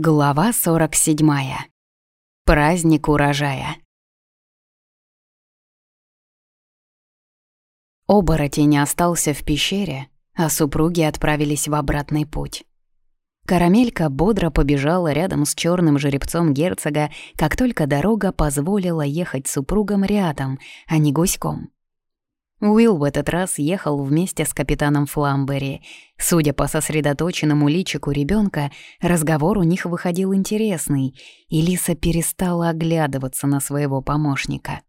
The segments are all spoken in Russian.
Глава 47. Праздник урожая. Оборотень остался в пещере, а супруги отправились в обратный путь. Карамелька бодро побежала рядом с черным жеребцом герцога, как только дорога позволила ехать супругам рядом, а не гуськом. Уилл в этот раз ехал вместе с капитаном Фламбери. Судя по сосредоточенному личику ребенка, разговор у них выходил интересный, и Лиса перестала оглядываться на своего помощника.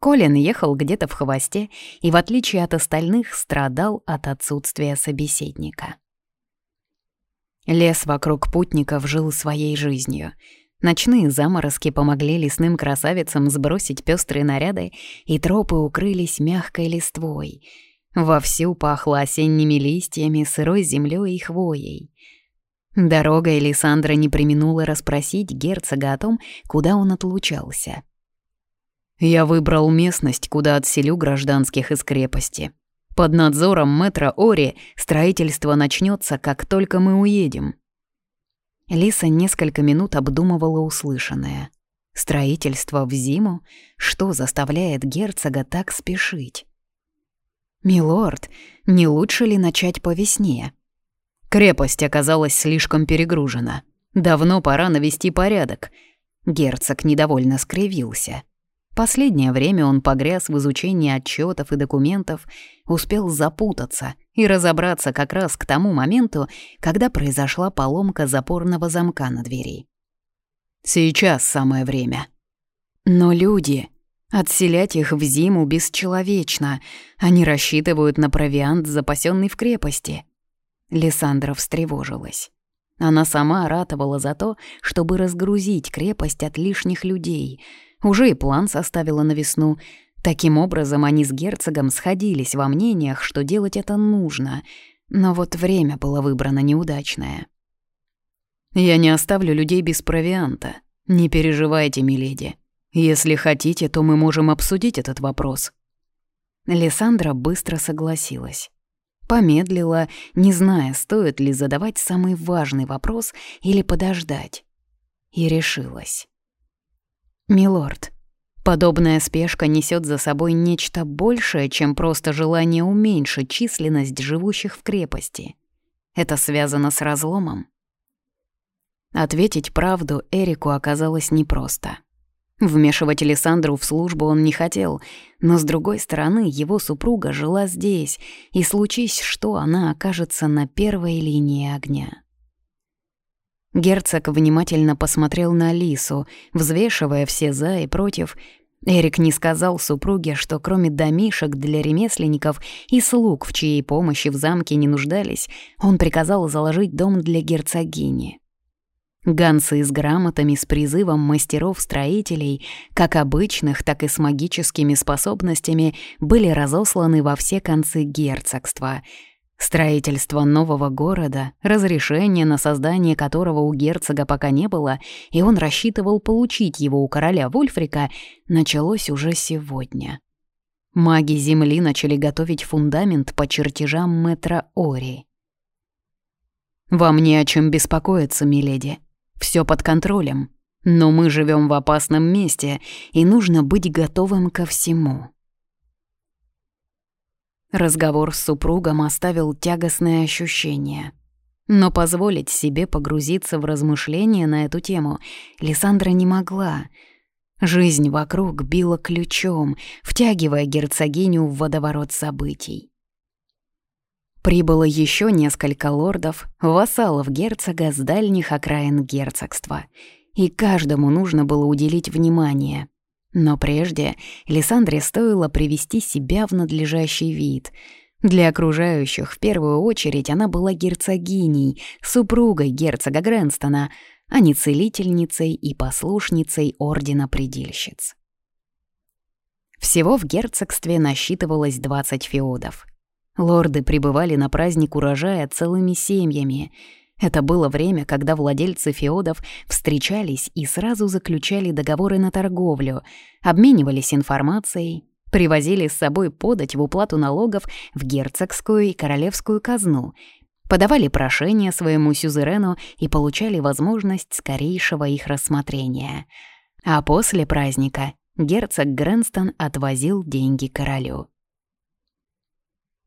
Колин ехал где-то в хвосте и, в отличие от остальных, страдал от отсутствия собеседника. Лес вокруг путников жил своей жизнью — Ночные заморозки помогли лесным красавицам сбросить пестрые наряды, и тропы укрылись мягкой листвой. Вовсю пахло осенними листьями, сырой землей и хвоей. Дорога Элисандра не применула расспросить герцога о том, куда он отлучался. «Я выбрал местность, куда отселю гражданских из крепости. Под надзором мэтра Ори строительство начнется, как только мы уедем», Лиса несколько минут обдумывала услышанное. Строительство в зиму? Что заставляет герцога так спешить? «Милорд, не лучше ли начать по весне?» Крепость оказалась слишком перегружена. Давно пора навести порядок. Герцог недовольно скривился. Последнее время он погряз в изучении отчетов и документов, успел запутаться и разобраться как раз к тому моменту, когда произошла поломка запорного замка на двери. Сейчас самое время. Но люди... Отселять их в зиму бесчеловечно. Они рассчитывают на провиант, запасенный в крепости. Лиссандра встревожилась. Она сама ратовала за то, чтобы разгрузить крепость от лишних людей — уже и план составила на весну. Таким образом, они с герцогом сходились во мнениях, что делать это нужно. Но вот время было выбрано неудачное. «Я не оставлю людей без провианта. Не переживайте, миледи. Если хотите, то мы можем обсудить этот вопрос». Лиссандра быстро согласилась. Помедлила, не зная, стоит ли задавать самый важный вопрос или подождать. И решилась. «Милорд, подобная спешка несет за собой нечто большее, чем просто желание уменьшить численность живущих в крепости. Это связано с разломом?» Ответить правду Эрику оказалось непросто. Вмешивать Александру в службу он не хотел, но, с другой стороны, его супруга жила здесь, и случись что, она окажется на первой линии огня. Герцог внимательно посмотрел на Лису, взвешивая все «за» и «против». Эрик не сказал супруге, что кроме домишек для ремесленников и слуг, в чьей помощи в замке не нуждались, он приказал заложить дом для герцогини. Ганцы с грамотами с призывом мастеров-строителей, как обычных, так и с магическими способностями, были разосланы во все концы герцогства — Строительство нового города, разрешение на создание которого у герцога пока не было, и он рассчитывал получить его у короля Вольфрика, началось уже сегодня. Маги Земли начали готовить фундамент по чертежам мэтра Ори. «Вам не о чем беспокоиться, миледи. Все под контролем. Но мы живем в опасном месте, и нужно быть готовым ко всему». Разговор с супругом оставил тягостное ощущение. Но позволить себе погрузиться в размышления на эту тему Лиссандра не могла. Жизнь вокруг била ключом, втягивая герцогиню в водоворот событий. Прибыло еще несколько лордов, вассалов герцога с дальних окраин герцогства, и каждому нужно было уделить внимание — но прежде Лиссандре стоило привести себя в надлежащий вид. Для окружающих в первую очередь она была герцогиней, супругой герцога Грэнстона, а не целительницей и послушницей Ордена Предельщиц. Всего в герцогстве насчитывалось 20 феодов. Лорды прибывали на праздник урожая целыми семьями — это было время, когда владельцы феодов встречались и сразу заключали договоры на торговлю, обменивались информацией, привозили с собой подать в уплату налогов в герцогскую и королевскую казну, подавали прошение своему сюзерену и получали возможность скорейшего их рассмотрения. А после праздника герцог Грэнстон отвозил деньги королю.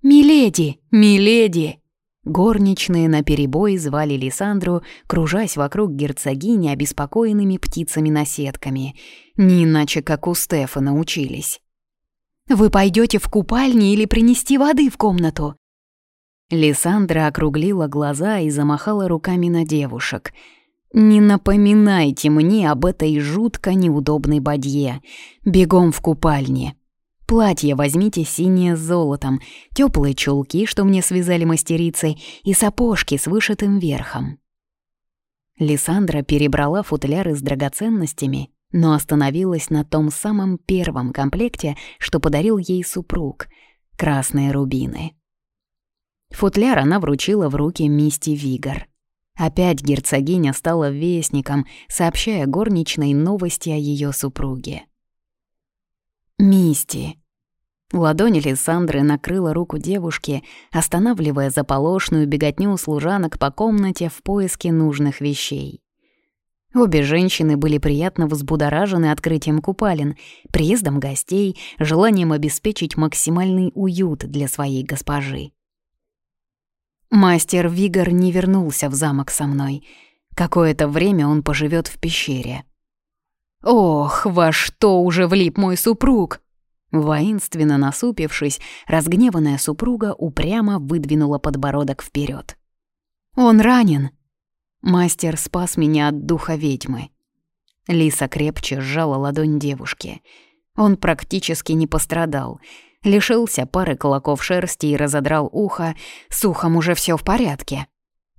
«Миледи! Миледи!» Горничные наперебой звали Лиссандру, кружась вокруг герцогини обеспокоенными птицами-наседками. Не иначе, как у Стефана учились. «Вы пойдете в купальни или принести воды в комнату?» Лиссандра округлила глаза и замахала руками на девушек. «Не напоминайте мне об этой жутко неудобной бадье. Бегом в купальне. Платье возьмите синее с золотом, теплые чулки, что мне связали мастерицей, и сапожки с вышитым верхом». Лиссандра перебрала футляры с драгоценностями, но остановилась на том самом первом комплекте, что подарил ей супруг — красные рубины. Футляр она вручила в руки Мисти Вигор. Опять герцогиня стала вестником, сообщая горничной новости о ее супруге. «Мисти». Ладонь Лиссандры накрыла руку девушки, останавливая заполошную беготню служанок по комнате в поиске нужных вещей. Обе женщины были приятно взбудоражены открытием купалин, приездом гостей, желанием обеспечить максимальный уют для своей госпожи. Мастер Вигор не вернулся в замок со мной. Какое-то время он поживет в пещере. «Ох, во что уже влип мой супруг!» Воинственно насупившись, разгневанная супруга упрямо выдвинула подбородок вперед. «Он ранен!» Мастер спас меня от духа ведьмы. Лиса крепче сжала ладонь девушки. Он практически не пострадал — лишился пары клоков шерсти и разодрал ухо, с ухом уже все в порядке.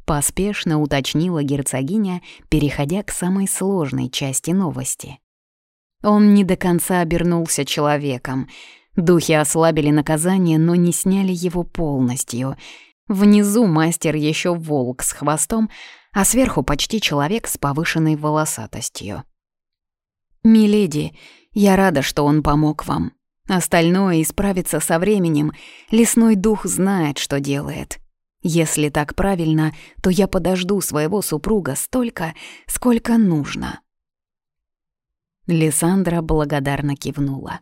Поспешно уточнила герцогиня, переходя к самой сложной части новости. Он не до конца обернулся человеком. Духи ослабили наказание, но не сняли его полностью. Внизу мастер еще волк с хвостом, а сверху почти человек с повышенной волосатостью. «Миледи, я рада, что он помог вам», Остальное исправится со временем. Лесной дух знает, что делает. Если так правильно, то я подожду своего супруга столько, сколько нужно. Лиссандра благодарно кивнула.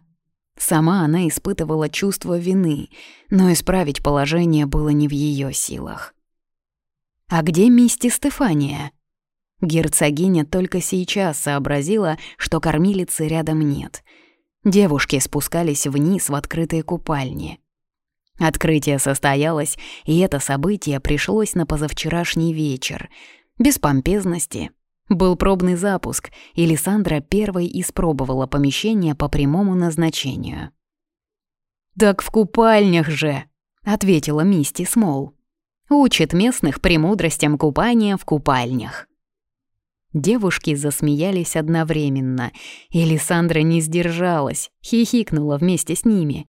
Сама она испытывала чувство вины, но исправить положение было не в ее силах. «А где Мисти Стефания?» Герцогиня только сейчас сообразила, что кормилицы рядом нет — Девушки спускались вниз в открытые купальни. Открытие состоялось, и это событие пришлось на позавчерашний вечер. Без помпезности. Был пробный запуск, и Лиссандра первой испробовала помещение по прямому назначению. «Так в купальнях же!» — ответила Мисти Смол. «Учит местных премудростям купания в купальнях». Девушки засмеялись одновременно, и Лиссандра не сдержалась, хихикнула вместе с ними.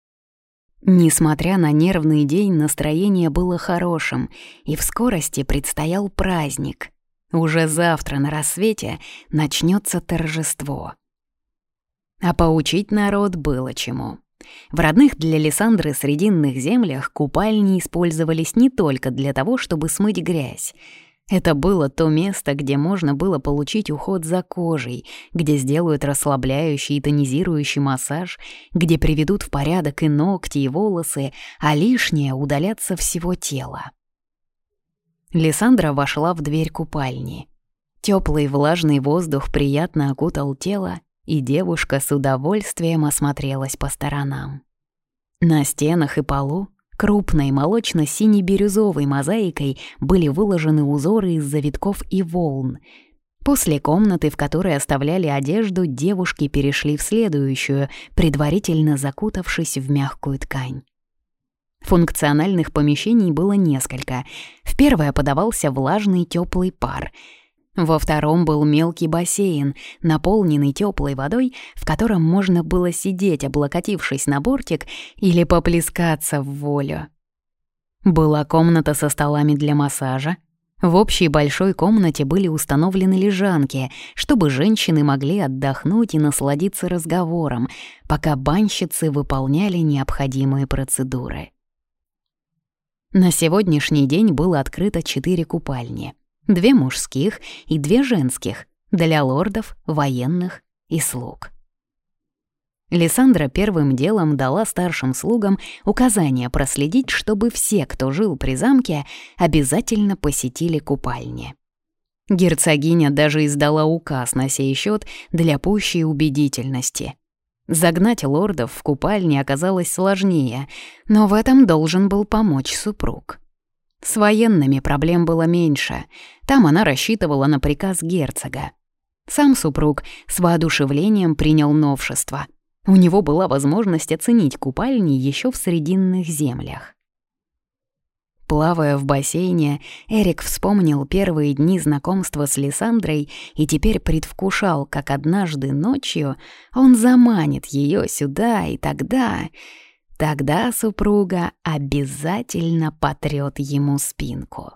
Несмотря на нервный день, настроение было хорошим, и в скорости предстоял праздник. Уже завтра на рассвете начнется торжество. А поучить народ было чему. В родных для Лиссандры срединных землях купальни использовались не только для того, чтобы смыть грязь. Это было то место, где можно было получить уход за кожей, где сделают расслабляющий и тонизирующий массаж, где приведут в порядок и ногти, и волосы, а лишнее удалят со всего тела. Лиссандра вошла в дверь купальни. Теплый влажный воздух приятно окутал тело, и девушка с удовольствием осмотрелась по сторонам. На стенах и полу Крупной молочно-сине-бирюзовой мозаикой были выложены узоры из завитков и волн. После комнаты, в которой оставляли одежду, девушки перешли в следующую, предварительно закутавшись в мягкую ткань. Функциональных помещений было несколько. В первое подавался влажный теплый пар — во втором был мелкий бассейн, наполненный теплой водой, в котором можно было сидеть, облокотившись на бортик, или поплескаться в волю. Была комната со столами для массажа. В общей большой комнате были установлены лежанки, чтобы женщины могли отдохнуть и насладиться разговором, пока банщицы выполняли необходимые процедуры. На сегодняшний день было открыто четыре купальни. Две мужских и две женских для лордов, военных и слуг. Лиссандра первым делом дала старшим слугам указание проследить, чтобы все, кто жил при замке, обязательно посетили купальни. Герцогиня даже издала указ на сей счет для пущей убедительности. Загнать лордов в купальни оказалось сложнее, но в этом должен был помочь супруг. С военными проблем было меньше, там она рассчитывала на приказ герцога. Сам супруг с воодушевлением принял новшество — у него была возможность оценить купальни еще в Срединных землях. Плавая в бассейне, Эрик вспомнил первые дни знакомства с Лиссандрой и теперь предвкушал, как однажды ночью он заманит ее сюда и тогда... Тогда супруга обязательно потрет ему спинку.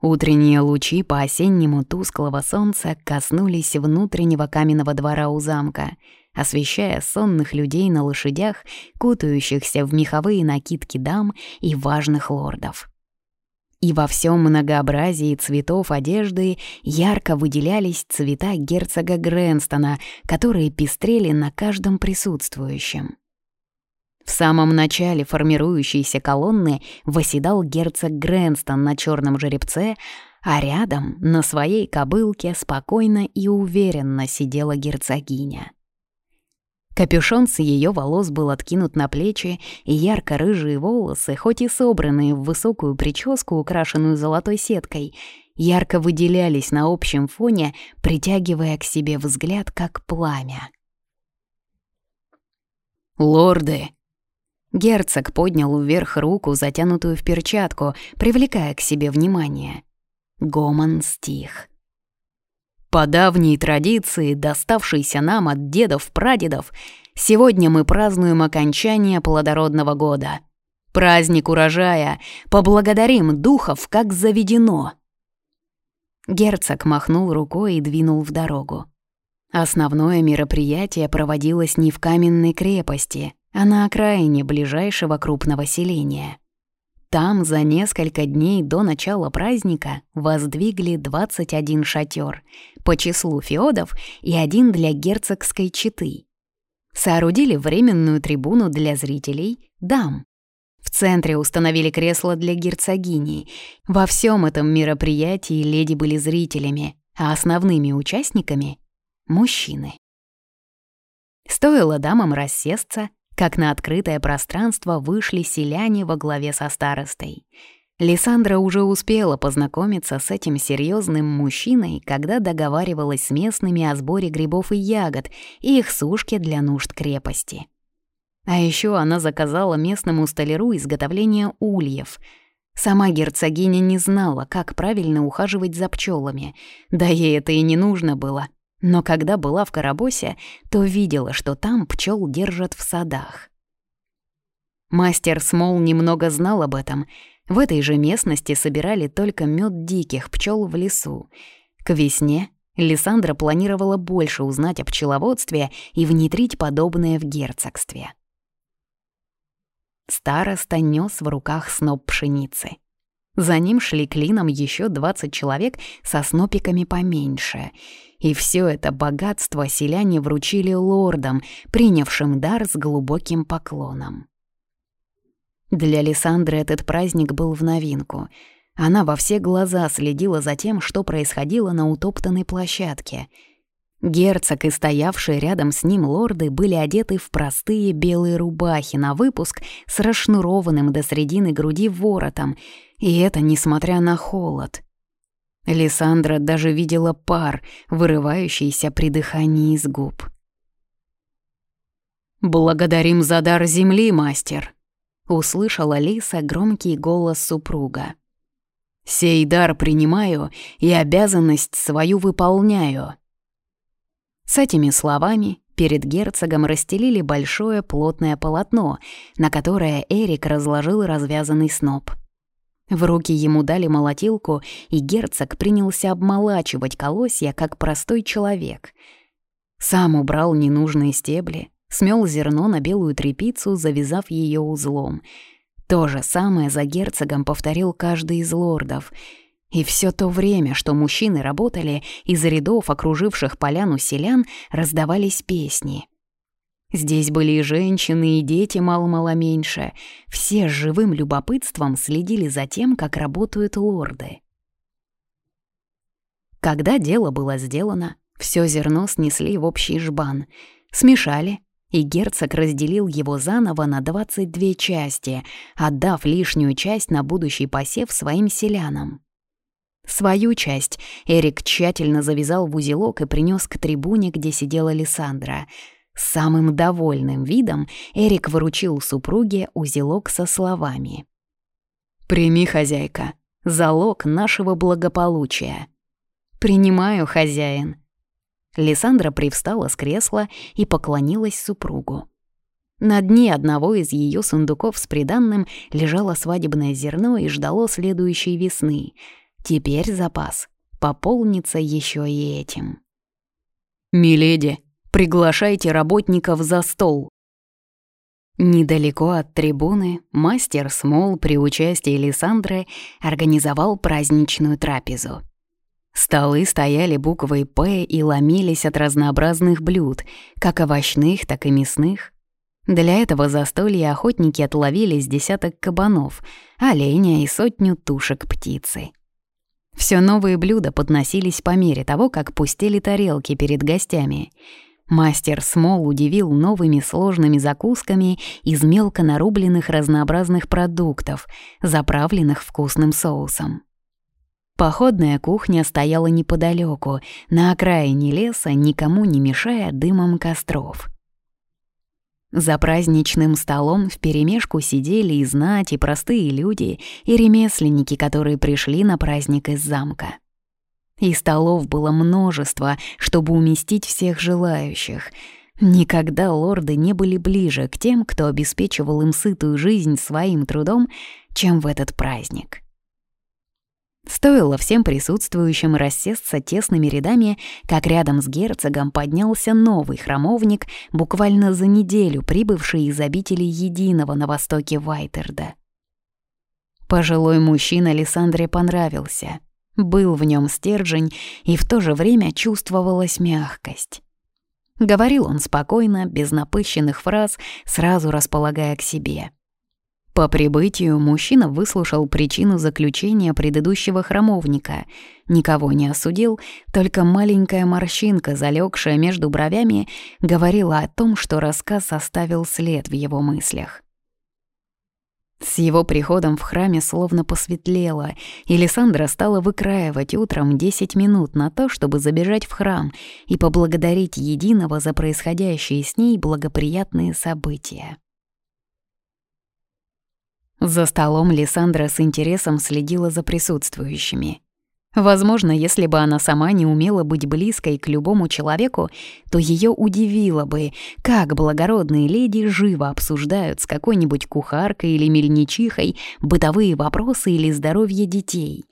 Утренние лучи по-осеннему тусклого солнца коснулись внутреннего каменного двора у замка, освещая сонных людей на лошадях, кутающихся в меховые накидки дам и важных лордов. И во всем многообразии цветов одежды ярко выделялись цвета герцога Грэнстона, которые пестрели на каждом присутствующем. В самом начале формирующейся колонны восседал герцог Грэнстон на черном жеребце, а рядом, на своей кобылке, спокойно и уверенно сидела герцогиня. Капюшон с ее волос был откинут на плечи, и ярко-рыжие волосы, хоть и собранные в высокую прическу, украшенную золотой сеткой, ярко выделялись на общем фоне, притягивая к себе взгляд, как пламя. «Лорды!» Герцог поднял вверх руку, затянутую в перчатку, привлекая к себе внимание. Гомон стих. По давней традиции, доставшейся нам от дедов-прадедов, сегодня мы празднуем окончание плодородного года. Праздник урожая, поблагодарим духов, как заведено. Герцог махнул рукой и двинул в дорогу. Основное мероприятие проводилось не в каменной крепости, а на окраине ближайшего крупного селения. Там за несколько дней до начала праздника воздвигли 21 шатер по числу феодов и один для герцогской четы. Соорудили временную трибуну для зрителей — дам. В центре установили кресло для герцогини. Во всем этом мероприятии леди были зрителями, а основными участниками — мужчины. Стоило дамам рассесться, как на открытое пространство вышли селяне во главе со старостой. Лиссандра уже успела познакомиться с этим серьезным мужчиной, когда договаривалась с местными о сборе грибов и ягод и их сушке для нужд крепости. А еще она заказала местному столяру изготовление ульев. Сама герцогиня не знала, как правильно ухаживать за пчелами, да ей это и не нужно было — но когда была в Карабосе, то видела, что там пчел держат в садах. Мастер Смол немного знал об этом. В этой же местности собирали только мед диких пчел в лесу. К весне Лиссандра планировала больше узнать о пчеловодстве и внедрить подобное в герцогстве. Староста нес в руках сноп пшеницы. За ним шли клином еще 20 человек со снопиками поменьше — и все это богатство селяне вручили лордам, принявшим дар с глубоким поклоном. Для Лиссандры этот праздник был в новинку. Она во все глаза следила за тем, что происходило на утоптанной площадке. Герцог и стоявшие рядом с ним лорды были одеты в простые белые рубахи на выпуск с расшнурованным до середины груди воротом, и это несмотря на холод. Лиссандра даже видела пар, вырывающийся при дыхании из губ. «Благодарим за дар земли, мастер!» — услышала Лиса громкий голос супруга. «Сей дар принимаю и обязанность свою выполняю». С этими словами перед герцогом расстелили большое плотное полотно, на которое Эрик разложил развязанный сноп — в руки ему дали молотилку, и герцог принялся обмолачивать колосья, как простой человек. Сам убрал ненужные стебли, смел зерно на белую тряпицу, завязав ее узлом. То же самое за герцогом повторил каждый из лордов. И все то время, что мужчины работали, из рядов, окруживших поляну селян, раздавались песни. Здесь были и женщины, и дети мало-мало меньше. Все с живым любопытством следили за тем, как работают лорды. Когда дело было сделано, все зерно снесли в общий жбан, смешали, и герцог разделил его заново на 22 части, отдав лишнюю часть на будущий посев своим селянам. Свою часть Эрик тщательно завязал в узелок и принес к трибуне, где сидела Лиссандра. С самым довольным видом Эрик выручил супруге узелок со словами. «Прими, хозяйка, залог нашего благополучия». «Принимаю, хозяин». Лиссандра привстала с кресла и поклонилась супругу. На дне одного из ее сундуков с приданным лежало свадебное зерно и ждало следующей весны. Теперь запас пополнится еще и этим. «Миледи, приглашайте работников за стол», Недалеко от трибуны мастер Смол при участии Лиссандры организовал праздничную трапезу. Столы стояли буквой «П» и ломились от разнообразных блюд, как овощных, так и мясных. Для этого застолья охотники отловили с десяток кабанов, оленя и сотню тушек птицы. Все новые блюда подносились по мере того, как пустели тарелки перед гостями. Мастер Смол удивил новыми сложными закусками из мелко нарубленных разнообразных продуктов, заправленных вкусным соусом. Походная кухня стояла неподалеку, на окраине леса, никому не мешая дымом костров. За праздничным столом вперемешку сидели и знать, и простые люди, и ремесленники, которые пришли на праздник из замка. И столов было множество, чтобы уместить всех желающих. Никогда лорды не были ближе к тем, кто обеспечивал им сытую жизнь своим трудом, чем в этот праздник. Стоило всем присутствующим рассесться тесными рядами, как рядом с герцогом поднялся новый храмовник, буквально за неделю прибывший из обители Единого на востоке Вайтерда. Пожилой мужчина Лиссандре понравился. Был в нем стержень, и в то же время чувствовалась мягкость. Говорил он спокойно, без напыщенных фраз, сразу располагая к себе — по прибытию мужчина выслушал причину заключения предыдущего храмовника. Никого не осудил, только маленькая морщинка, залегшая между бровями, говорила о том, что рассказ оставил след в его мыслях. С его приходом в храме словно посветлело, и Лиссандра стала выкраивать утром 10 минут на то, чтобы забежать в храм и поблагодарить Единого за происходящие с ней благоприятные события. За столом Лиссандра с интересом следила за присутствующими. Возможно, если бы она сама не умела быть близкой к любому человеку, то ее удивило бы, как благородные леди живо обсуждают с какой-нибудь кухаркой или мельничихой бытовые вопросы или здоровье детей.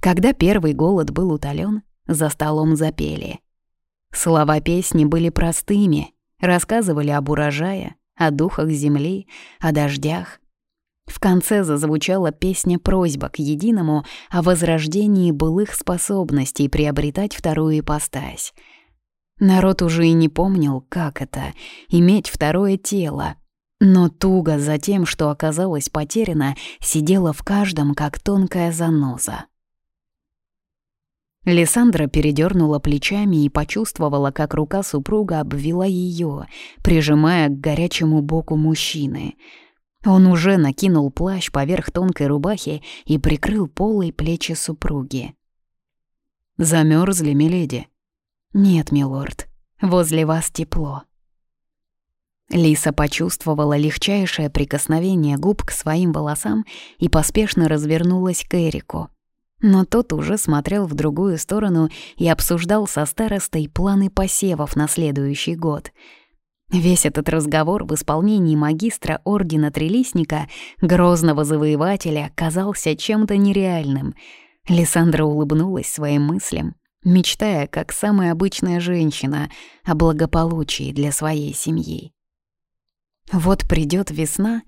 Когда первый голод был утолен, за столом запели. Слова песни были простыми, рассказывали об урожае, о духах земли, о дождях, в конце зазвучала песня-просьба к единому о возрождении былых способностей приобретать вторую ипостась. Народ уже и не помнил, как это — иметь второе тело. Но туго за тем, что оказалось потеряно, сидела в каждом, как тонкая заноза. Лиссандра передернула плечами и почувствовала, как рука супруга обвела ее, прижимая к горячему боку мужчины — он уже накинул плащ поверх тонкой рубахи и прикрыл полой плечи супруги. Замерзли, миледи?» «Нет, милорд, возле вас тепло». Лиса почувствовала легчайшее прикосновение губ к своим волосам и поспешно развернулась к Эрику. Но тот уже смотрел в другую сторону и обсуждал со старостой планы посевов на следующий год — Весь этот разговор в исполнении магистра Ордена Трелисника, грозного завоевателя, казался чем-то нереальным. Лиссандра улыбнулась своим мыслям, мечтая, как самая обычная женщина, о благополучии для своей семьи. Вот придет весна,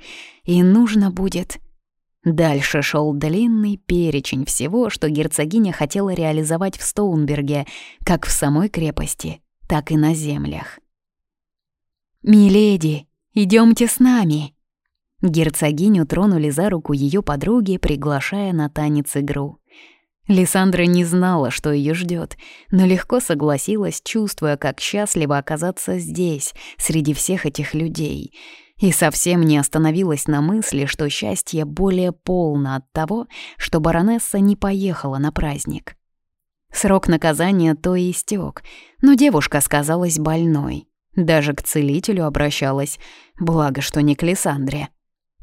и нужно будет... Дальше шел длинный перечень всего, что герцогиня хотела реализовать в Стоунберге, как в самой крепости, так и на землях. «Миледи, идемте с нами!» Герцогиню тронули за руку ее подруги, приглашая на танец-игру. Лиссандра не знала, что ее ждет, но легко согласилась, чувствуя, как счастливо оказаться здесь, среди всех этих людей, и совсем не остановилась на мысли, что счастье более полно от того, что баронесса не поехала на праздник. Срок наказания то и истек, но девушка сказалась больной. Даже к целителю обращалась, благо, что не к Лиссандре.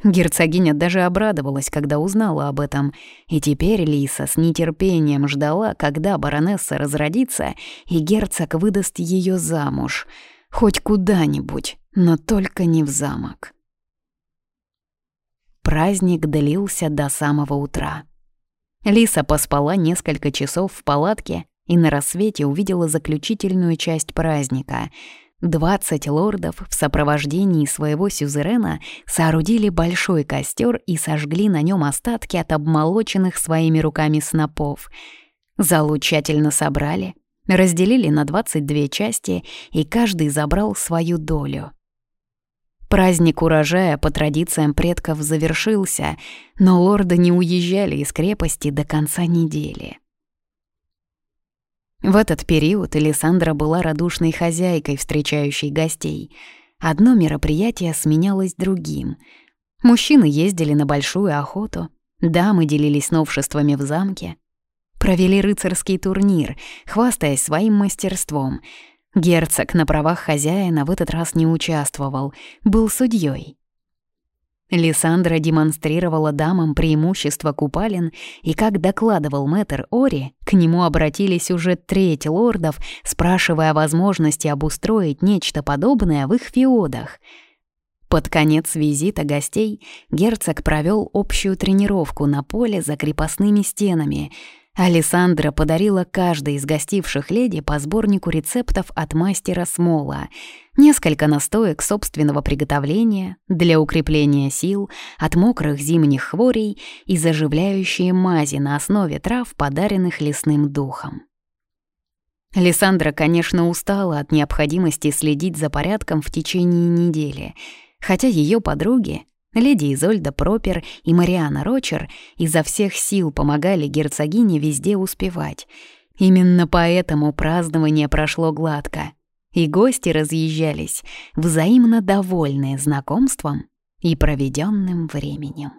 Герцогиня даже обрадовалась, когда узнала об этом, и теперь Лиса с нетерпением ждала, когда баронесса разродится, и герцог выдаст ее замуж. Хоть куда-нибудь, но только не в замок. Праздник длился до самого утра. Лиса поспала несколько часов в палатке и на рассвете увидела заключительную часть праздника — Двадцать лордов в сопровождении своего сюзерена соорудили большой костер и сожгли на нем остатки от обмолоченных своими руками снопов. Залу тщательно собрали, разделили на 22 части, и каждый забрал свою долю. Праздник урожая по традициям предков завершился, но лорды не уезжали из крепости до конца недели. В этот период Элисандра была радушной хозяйкой, встречающей гостей. Одно мероприятие сменялось другим. Мужчины ездили на большую охоту, дамы делились новшествами в замке. Провели рыцарский турнир, хвастаясь своим мастерством. Герцог на правах хозяина в этот раз не участвовал, был судьей. Лиссандра демонстрировала дамам преимущество купалин, и, как докладывал мэтр Ори, к нему обратились уже треть лордов, спрашивая о возможности обустроить нечто подобное в их феодах. Под конец визита гостей герцог провел общую тренировку на поле за крепостными стенами — Алессандра подарила каждой из гостивших леди по сборнику рецептов от мастера Смола, несколько настоек собственного приготовления для укрепления сил от мокрых зимних хворей и заживляющие мази на основе трав, подаренных лесным духом. Лиссандра, конечно, устала от необходимости следить за порядком в течение недели, хотя ее подруги Леди Изольда Пропер и Мариана Рочер изо всех сил помогали герцогине везде успевать. Именно поэтому празднование прошло гладко, и гости разъезжались, взаимно довольные знакомством и проведенным временем.